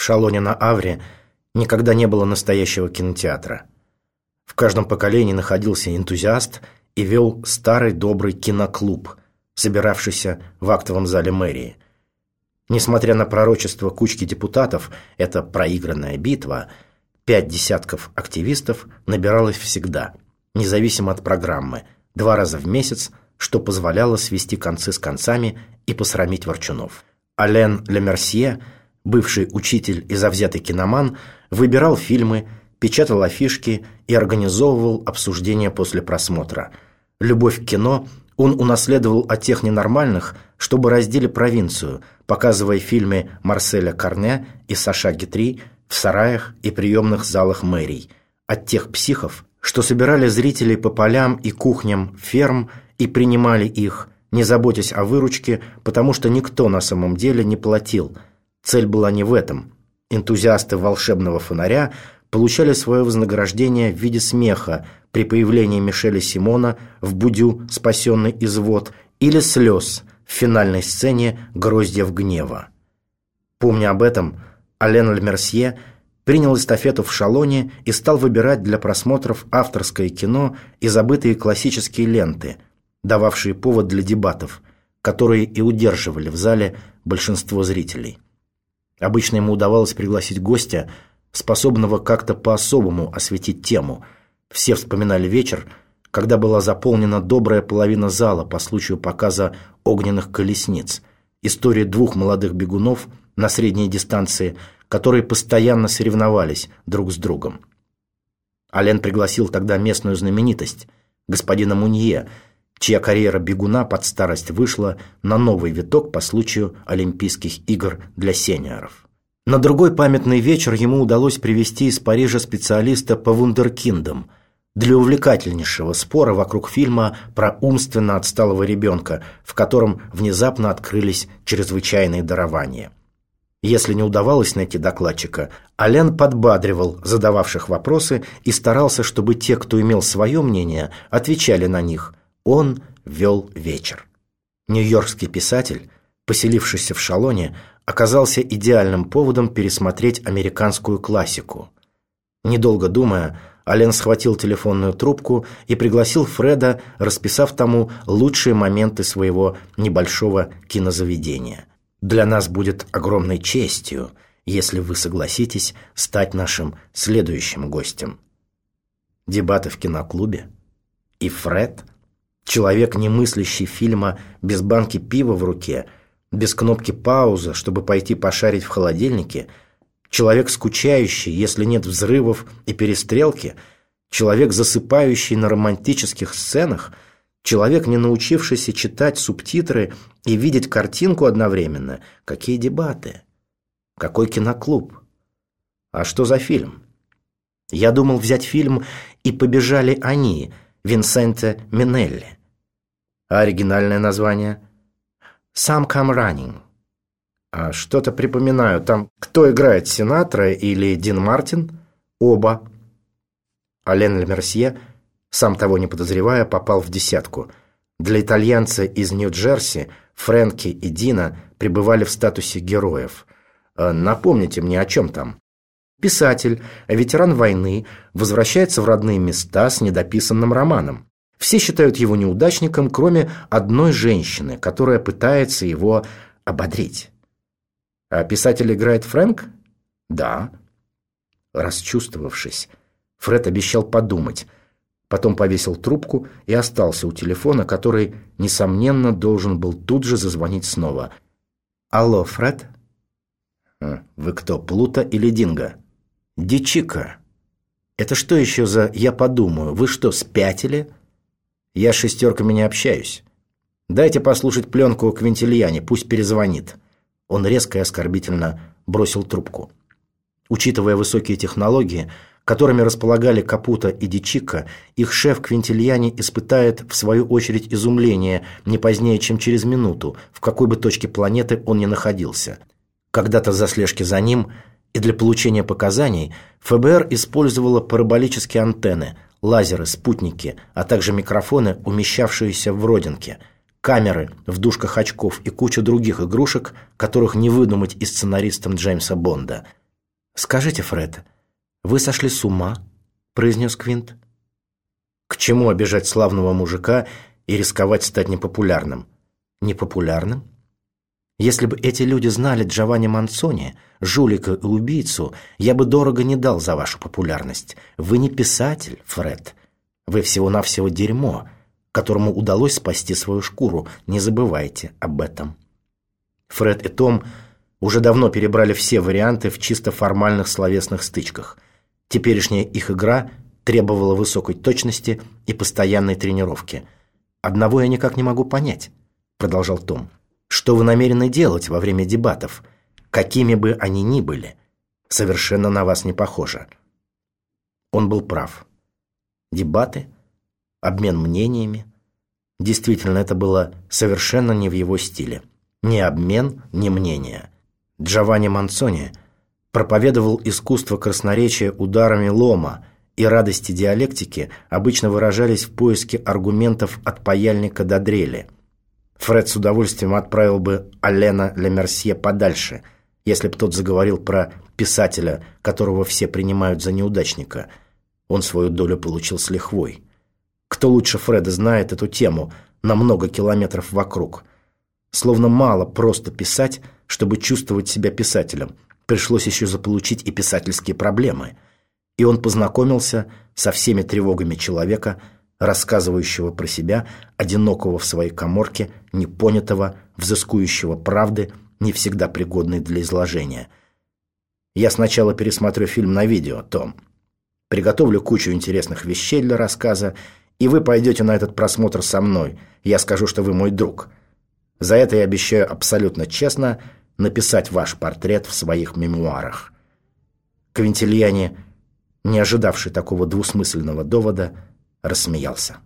В Шалоне на Авре никогда не было настоящего кинотеатра. В каждом поколении находился энтузиаст и вел старый добрый киноклуб, собиравшийся в актовом зале мэрии. Несмотря на пророчество кучки депутатов, это проигранная битва, пять десятков активистов набиралось всегда, независимо от программы, два раза в месяц, что позволяло свести концы с концами и посрамить ворчунов. Ален Лемерсье, бывший учитель и завзятый киноман, выбирал фильмы, печатал афишки и организовывал обсуждения после просмотра. Любовь к кино он унаследовал от тех ненормальных, чтобы раздели провинцию, показывая фильмы Марселя Карне и Саша Гитри в сараях и приемных залах мэрий, от тех психов, что собирали зрителей по полям и кухням ферм и принимали их, не заботясь о выручке, потому что никто на самом деле не платил. Цель была не в этом. Энтузиасты волшебного фонаря получали свое вознаграждение в виде смеха при появлении Мишеля Симона в «Будю, спасенный из вод» или слез в финальной сцене «Гроздьев гнева». Помня об этом, Ален Лемерсье принял эстафету в Шалоне и стал выбирать для просмотров авторское кино и забытые классические ленты, дававшие повод для дебатов, которые и удерживали в зале большинство зрителей. Обычно ему удавалось пригласить гостя – способного как-то по-особому осветить тему. Все вспоминали вечер, когда была заполнена добрая половина зала по случаю показа огненных колесниц. История двух молодых бегунов на средней дистанции, которые постоянно соревновались друг с другом. Ален пригласил тогда местную знаменитость, господина Мунье, чья карьера бегуна под старость вышла на новый виток по случаю Олимпийских игр для сениоров. На другой памятный вечер ему удалось привести из Парижа специалиста по вундеркиндам для увлекательнейшего спора вокруг фильма про умственно отсталого ребенка, в котором внезапно открылись чрезвычайные дарования. Если не удавалось найти докладчика, Ален подбадривал задававших вопросы и старался, чтобы те, кто имел свое мнение, отвечали на них. Он вел вечер. Нью-Йоркский писатель, поселившийся в Шалоне, оказался идеальным поводом пересмотреть американскую классику. Недолго думая, Ален схватил телефонную трубку и пригласил Фреда, расписав тому лучшие моменты своего небольшого кинозаведения. «Для нас будет огромной честью, если вы согласитесь стать нашим следующим гостем». Дебаты в киноклубе? И Фред? Человек, не мыслящий фильма без банки пива в руке – без кнопки пауза, чтобы пойти пошарить в холодильнике, человек скучающий, если нет взрывов и перестрелки, человек засыпающий на романтических сценах, человек, не научившийся читать субтитры и видеть картинку одновременно. Какие дебаты? Какой киноклуб? А что за фильм? Я думал взять фильм «И побежали они» Винсента Минелли. А оригинальное название – «Some Come Running». А что-то припоминаю, там кто играет, Синатра или Дин Мартин? Оба. Ален Лемерсье, сам того не подозревая, попал в десятку. Для итальянца из Нью-Джерси Фрэнки и Дина пребывали в статусе героев. А напомните мне, о чем там? Писатель, ветеран войны, возвращается в родные места с недописанным романом. Все считают его неудачником, кроме одной женщины, которая пытается его ободрить. А писатель играет Фрэнк? Да. Расчувствовавшись, Фред обещал подумать. Потом повесил трубку и остался у телефона, который, несомненно, должен был тут же зазвонить снова. «Алло, Фред?» «А, «Вы кто, Плута или Динго?» «Дичика». «Это что еще за «я подумаю»? Вы что, спятили?» Я с шестерками не общаюсь. Дайте послушать пленку Квинтильяне, пусть перезвонит». Он резко и оскорбительно бросил трубку. Учитывая высокие технологии, которыми располагали Капута и Дичика, их шеф Квинтильяне испытает, в свою очередь, изумление не позднее, чем через минуту, в какой бы точке планеты он ни находился. Когда-то за слежки за ним и для получения показаний ФБР использовало параболические антенны – лазеры, спутники, а также микрофоны, умещавшиеся в родинке, камеры в дужках очков и кучу других игрушек, которых не выдумать и сценаристам Джеймса Бонда. «Скажите, Фред, вы сошли с ума?» – произнес Квинт. «К чему обижать славного мужика и рисковать стать непопулярным?» «Непопулярным? Если бы эти люди знали Джованни Мансони, жулика и убийцу, я бы дорого не дал за вашу популярность. Вы не писатель, Фред. Вы всего-навсего дерьмо, которому удалось спасти свою шкуру. Не забывайте об этом». Фред и Том уже давно перебрали все варианты в чисто формальных словесных стычках. Теперешняя их игра требовала высокой точности и постоянной тренировки. «Одного я никак не могу понять», — продолжал Том. «Что вы намерены делать во время дебатов, какими бы они ни были? Совершенно на вас не похоже». Он был прав. Дебаты, обмен мнениями. Действительно, это было совершенно не в его стиле. Ни обмен, ни мнения. Джованни Манцони проповедовал искусство красноречия ударами лома, и радости диалектики обычно выражались в поиске аргументов от паяльника до дрели. Фред с удовольствием отправил бы Алена Лемерсье подальше, если б тот заговорил про писателя, которого все принимают за неудачника. Он свою долю получил с лихвой. Кто лучше Фреда знает эту тему на много километров вокруг? Словно мало просто писать, чтобы чувствовать себя писателем. Пришлось еще заполучить и писательские проблемы. И он познакомился со всеми тревогами человека, рассказывающего про себя, одинокого в своей коморке, непонятого, взыскующего правды, не всегда пригодной для изложения. Я сначала пересмотрю фильм на видео, Том. Приготовлю кучу интересных вещей для рассказа, и вы пойдете на этот просмотр со мной. Я скажу, что вы мой друг. За это я обещаю абсолютно честно – написать ваш портрет в своих мемуарах. Квинтильяне, не ожидавший такого двусмысленного довода, рассмеялся.